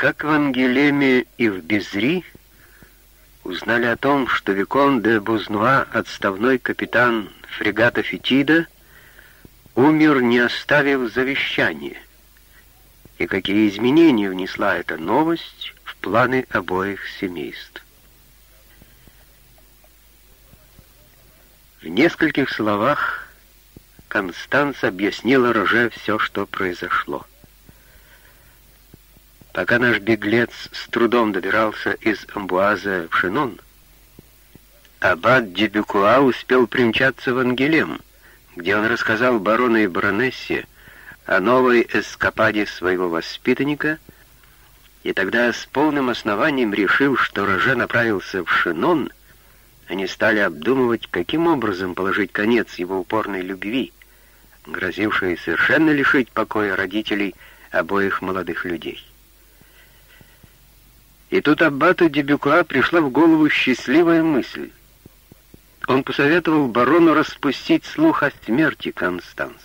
Как в Ангелеме и в Безри узнали о том, что Викон де Бузнуа, отставной капитан фрегата Фетида, умер, не оставив завещания, и какие изменения внесла эта новость в планы обоих семейств. В нескольких словах Констанс объяснила Роже все, что произошло. Пока наш беглец с трудом добирался из Амбуаза в Шинон, аббат Дебюкуа успел примчаться в Ангелем, где он рассказал барону и баронессе о новой эскападе своего воспитанника, и тогда с полным основанием решил, что Роже направился в Шинон, они стали обдумывать, каким образом положить конец его упорной любви, грозившей совершенно лишить покоя родителей обоих молодых людей. И тут аббату Дебюкуа пришла в голову счастливая мысль. Он посоветовал барону распустить слух о смерти Констанс.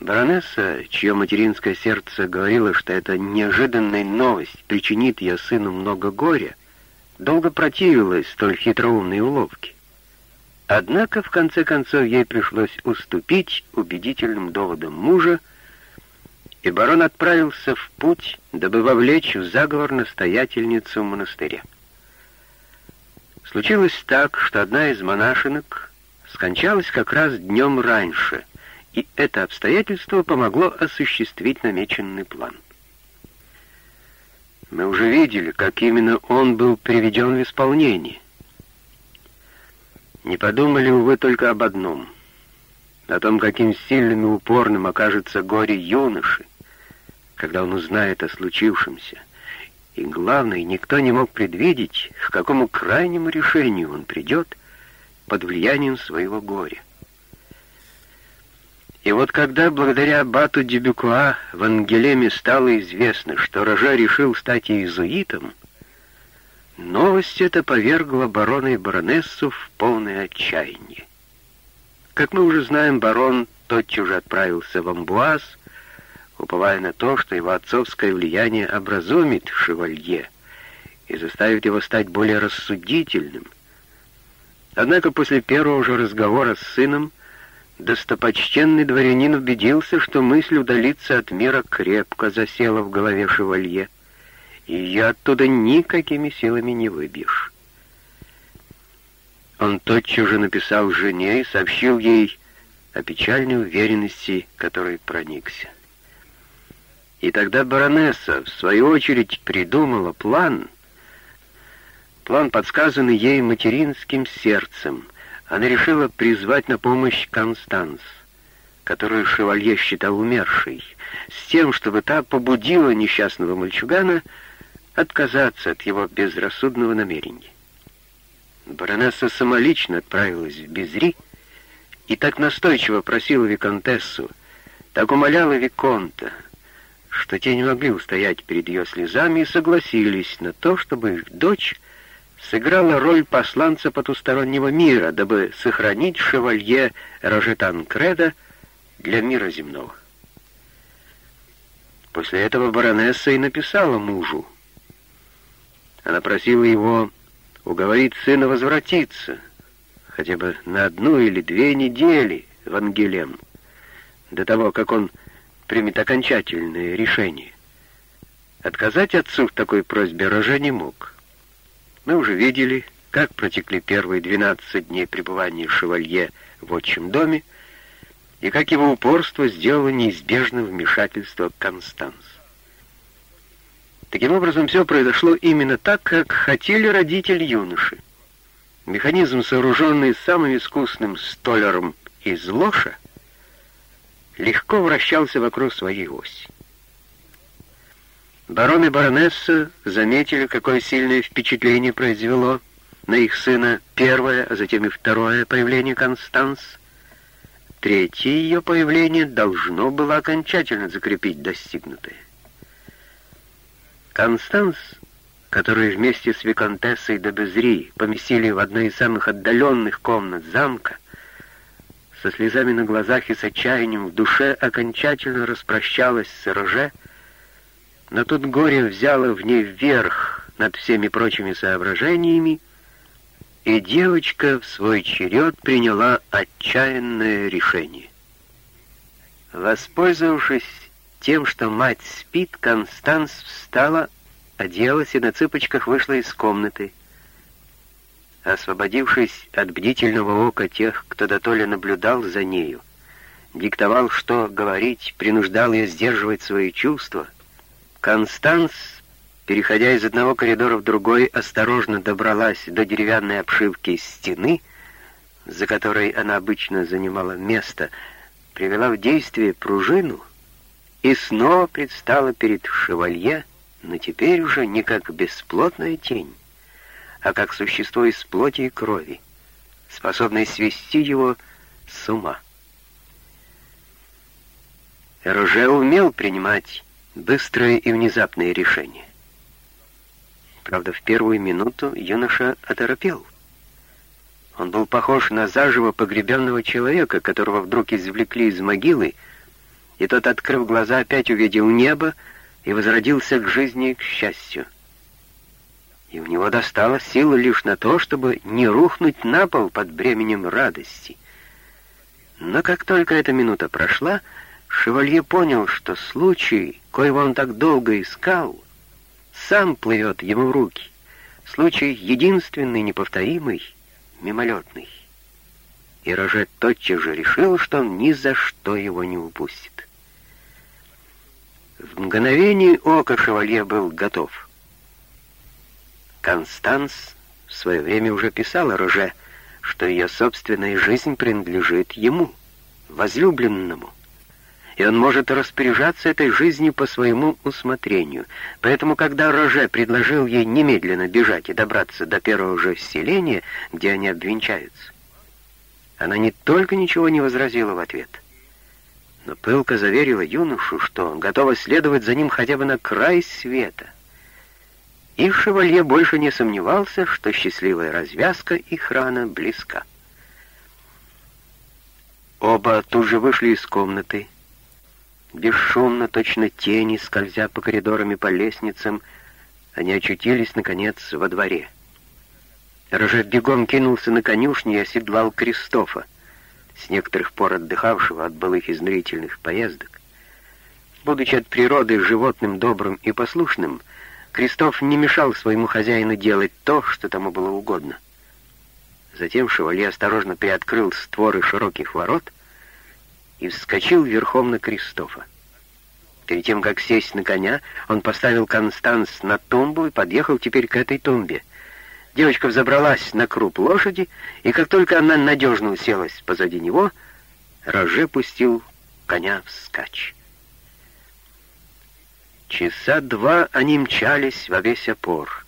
Баронесса, чье материнское сердце говорило, что эта неожиданная новость причинит ее сыну много горя, долго противилась столь хитроумной уловке. Однако, в конце концов, ей пришлось уступить убедительным доводам мужа, и барон отправился в путь, дабы вовлечь в заговор настоятельницу монастыря. Случилось так, что одна из монашинок скончалась как раз днем раньше, и это обстоятельство помогло осуществить намеченный план. Мы уже видели, как именно он был приведен в исполнение. Не подумали вы только об одном — о том, каким сильным и упорным окажется горе юноши, когда он узнает о случившемся. И главное, никто не мог предвидеть, к какому крайнему решению он придет под влиянием своего горя. И вот когда благодаря Бату Дебюкуа в Ангелеме стало известно, что Рожа решил стать иезуитом, новость эта повергла барона и баронессу в полное отчаяние. Как мы уже знаем, барон тотчас же отправился в Амбуаз, уповая на то, что его отцовское влияние образумит шевалье и заставит его стать более рассудительным. Однако после первого же разговора с сыном достопочтенный дворянин убедился, что мысль удалиться от мира крепко засела в голове шевалье, и ее оттуда никакими силами не выбьешь. Он тотчас же написал жене и сообщил ей о печальной уверенности, которой проникся. И тогда баронесса, в свою очередь, придумала план, план, подсказанный ей материнским сердцем. Она решила призвать на помощь Констанс, которую шевалье считал умершей, с тем, чтобы та побудила несчастного мальчугана отказаться от его безрассудного намерения. Баронесса самолично отправилась в Безри и так настойчиво просила Виконтессу, так умоляла Виконта, что те не могли устоять перед ее слезами и согласились на то, чтобы их дочь сыграла роль посланца потустороннего мира, дабы сохранить шевалье Рожетан Креда для мира земного. После этого баронесса и написала мужу. Она просила его уговорить сына возвратиться, хотя бы на одну или две недели в Ангелем, до того, как он примет окончательное решение. Отказать отцу в такой просьбе Роже не мог. Мы уже видели, как протекли первые 12 дней пребывания шевалье в отчим доме, и как его упорство сделало неизбежным вмешательство Констанс. Таким образом, все произошло именно так, как хотели родители юноши. Механизм, сооруженный самым искусным столяром из лоша, легко вращался вокруг своей оси. Барон и баронесса заметили, какое сильное впечатление произвело на их сына первое, а затем и второе появление Констанс. Третье ее появление должно было окончательно закрепить достигнутое. Констанс, которую вместе с Виконтессой де Безри поместили в одной из самых отдаленных комнат замка, со слезами на глазах и с отчаянием в душе окончательно распрощалась с Роже, Но тут горе взяло в ней вверх над всеми прочими соображениями, и девочка в свой черед приняла отчаянное решение. Воспользовавшись тем, что мать спит, Констанс встала, оделась и на цыпочках вышла из комнаты. Освободившись от бдительного ока тех, кто дотоле наблюдал за нею, диктовал, что говорить, принуждал ее сдерживать свои чувства, Констанс, переходя из одного коридора в другой, осторожно добралась до деревянной обшивки стены, за которой она обычно занимала место, привела в действие пружину и снова предстала перед шевалье, но теперь уже не как бесплотная тень, а как существо из плоти и крови, способное свести его с ума. Роже умел принимать быстрые и внезапные решения. Правда, в первую минуту юноша оторопел. Он был похож на заживо погребенного человека, которого вдруг извлекли из могилы, и тот, открыв глаза, опять увидел небо и возродился к жизни к счастью. И у него достало силы лишь на то, чтобы не рухнуть на пол под бременем радости. Но как только эта минута прошла, Шевалье понял, что случай, коего он так долго искал, сам плывет ему в руки. Случай единственный, неповторимый, мимолетный. И Роже тотчас же решил, что он ни за что его не упустит. В мгновение ока шевалье был готов. Констанс в свое время уже писала Роже, что ее собственная жизнь принадлежит ему, возлюбленному и он может распоряжаться этой жизнью по своему усмотрению. Поэтому, когда Роже предложил ей немедленно бежать и добраться до первого же селения, где они обвенчаются, она не только ничего не возразила в ответ, но пылко заверила юношу, что готова следовать за ним хотя бы на край света. И Шевалье больше не сомневался, что счастливая развязка их рана близка. Оба тут же вышли из комнаты, Бесшумно, точно тени, скользя по коридорам и по лестницам, они очутились, наконец, во дворе. Рожер бегом кинулся на конюшню и оседлал Кристофа, с некоторых пор отдыхавшего от былых изнурительных поездок. Будучи от природы животным добрым и послушным, Кристоф не мешал своему хозяину делать то, что тому было угодно. Затем шевалье осторожно приоткрыл створы широких ворот — и вскочил верхом на Кристофа. Перед тем, как сесть на коня, он поставил Констанс на тумбу и подъехал теперь к этой тумбе. Девочка взобралась на круп лошади, и как только она надежно уселась позади него, Роже пустил коня вскачь. Часа два они мчались во весь опор.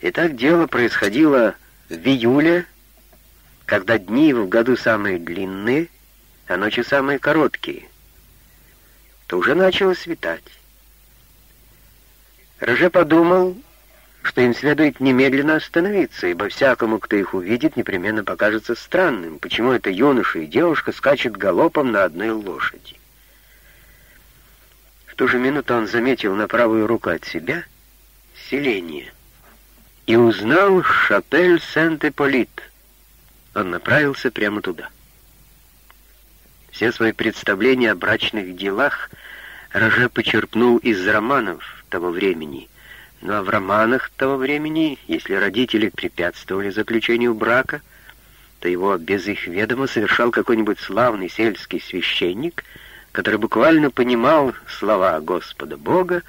И так дело происходило в июле, когда дни в году самые длинные — а ночи самые короткие, то уже начало светать. Роже подумал, что им следует немедленно остановиться, ибо всякому, кто их увидит, непременно покажется странным, почему это юноша и девушка скачут галопом на одной лошади. В ту же минуту он заметил на правую руку от себя селение и узнал шапель Сент-Эполит. Он направился прямо туда. Все свои представления о брачных делах Роже почерпнул из романов того времени. Но в романах того времени, если родители препятствовали заключению брака, то его без их ведома совершал какой-нибудь славный сельский священник, который буквально понимал слова Господа Бога,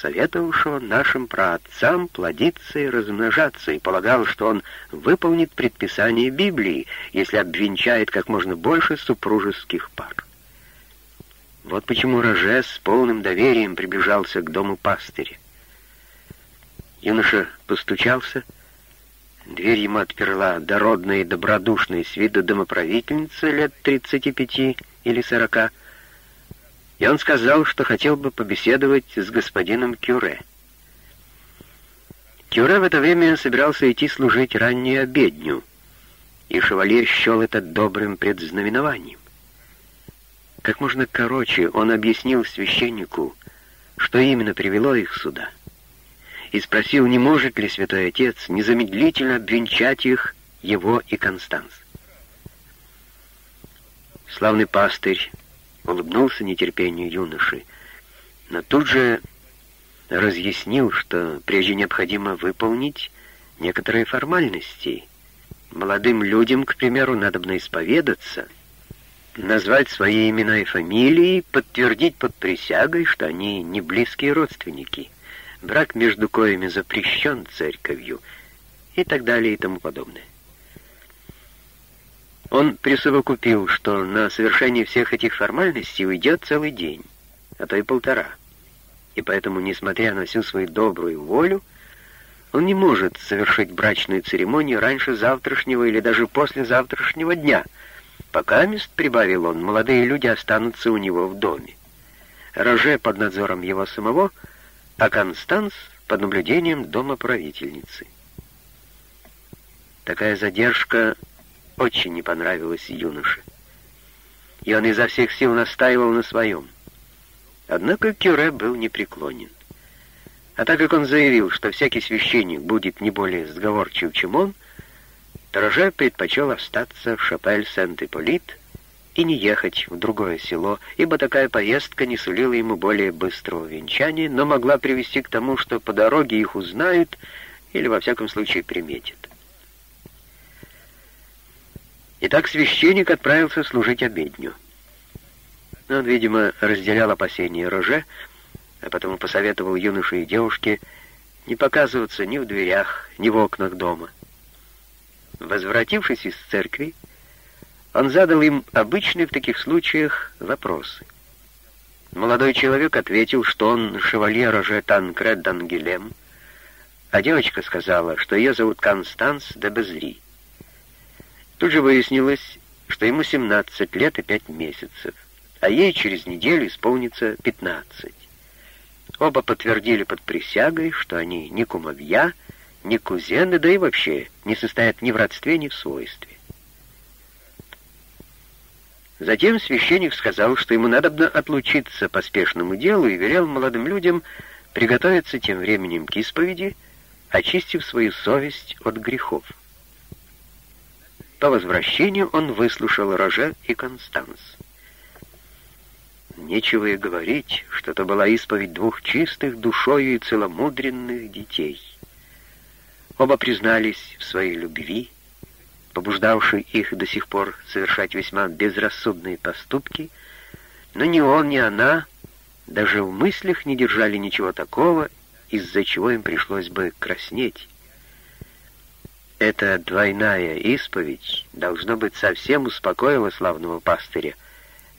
советовавшего нашим праотцам плодиться и размножаться, и полагал, что он выполнит предписание Библии, если обвенчает как можно больше супружеских пар. Вот почему Роже с полным доверием приближался к дому пастыря. Юноша постучался, дверь ему отперла дородная и добродушная с виду домоправительница лет 35 или 40, и он сказал, что хотел бы побеседовать с господином Кюре. Кюре в это время собирался идти служить раннюю обедню, и шевалье счел это добрым предзнаменованием. Как можно короче он объяснил священнику, что именно привело их сюда, и спросил, не может ли святой отец незамедлительно обвенчать их, его и Констанс. Славный пастырь улыбнулся нетерпению юноши, но тут же разъяснил, что прежде необходимо выполнить некоторые формальности. Молодым людям, к примеру, надобно исповедаться, назвать свои имена и фамилии, подтвердить под присягой, что они не близкие родственники. Брак между коями запрещен церковью и так далее и тому подобное. Он присовокупил, что на совершение всех этих формальностей уйдет целый день, а то и полтора. И поэтому, несмотря на всю свою добрую волю, он не может совершить брачную церемонию раньше завтрашнего или даже после завтрашнего дня. Пока мест, прибавил он, молодые люди останутся у него в доме. Роже под надзором его самого, а Констанс под наблюдением дома правительницы. Такая задержка очень не понравилась юноше. И он изо всех сил настаивал на своем. Однако Кюре был непреклонен. А так как он заявил, что всякий священник будет не более сговорчив, чем он, Тороже предпочел остаться в шапель Сент-Иполит и не ехать в другое село, ибо такая поездка не сулила ему более быстрого венчания, но могла привести к тому, что по дороге их узнают или, во всяком случае, приметят. Итак, священник отправился служить обедню. Он, видимо, разделял опасения Роже, а потом посоветовал юноше и девушке не показываться ни в дверях, ни в окнах дома. Возвратившись из церкви, он задал им обычные в таких случаях вопросы. Молодой человек ответил, что он шевалье Роже Танкред Дангелем, а девочка сказала, что ее зовут Констанс де Безли. Тут же выяснилось, что ему 17 лет и 5 месяцев, а ей через неделю исполнится 15. Оба подтвердили под присягой, что они ни кумовья, ни кузены, да и вообще не состоят ни в родстве, ни в свойстве. Затем священник сказал, что ему надо отлучиться по спешному делу и велел молодым людям приготовиться тем временем к исповеди, очистив свою совесть от грехов. По возвращению он выслушал Роже и Констанс. Нечего и говорить, что это была исповедь двух чистых душою и целомудренных детей. Оба признались в своей любви, побуждавшей их до сих пор совершать весьма безрассудные поступки, но ни он, ни она даже в мыслях не держали ничего такого, из-за чего им пришлось бы краснеть. Эта двойная исповедь, должно быть, совсем успокоила славного пастыря,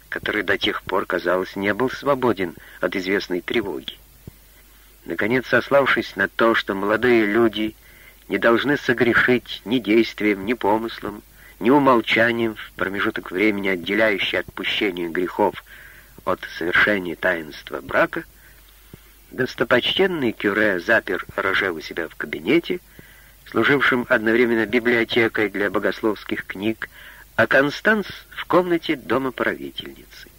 который до тех пор, казалось, не был свободен от известной тревоги. Наконец, сославшись на то, что молодые люди не должны согрешить ни действием, ни помыслом, ни умолчанием в промежуток времени, отделяющий отпущение грехов от совершения таинства брака, достопочтенный Кюре запер Роже у себя в кабинете, служившим одновременно библиотекой для богословских книг, а Констанс в комнате дома правительницы.